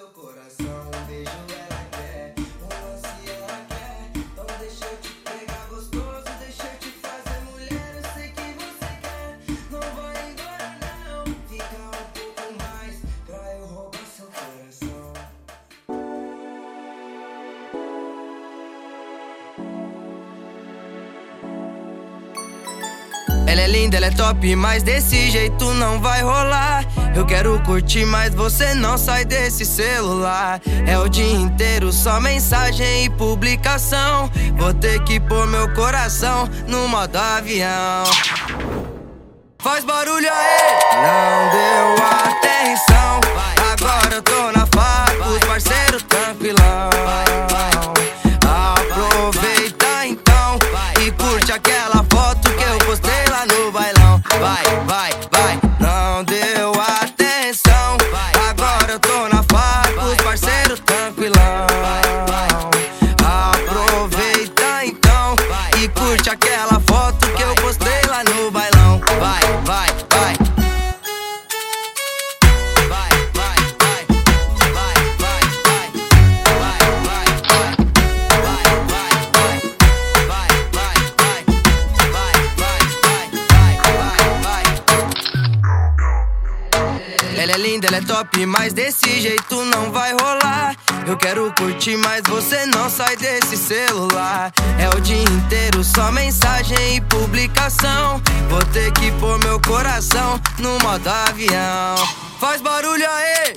seu coração. Um beijo Ela é linda, ela é top, mas desse jeito não vai rolar. Eu quero curtir, mas você não sai desse celular. É o dia inteiro só mensagem e publicação. Vou ter que pôr meu coração no modo avião. Faz barulho aí! Não deu atenção. Agora eu tô na faca, os parceiros tranquilão. Aproveita então e curte aquela vai. Ela é top, mas desse jeito não vai rolar. Eu quero curtir, mas você não sai desse celular. É o dia inteiro só mensagem e publicação. Vou ter que pôr meu coração no modo avião. Faz barulho aí!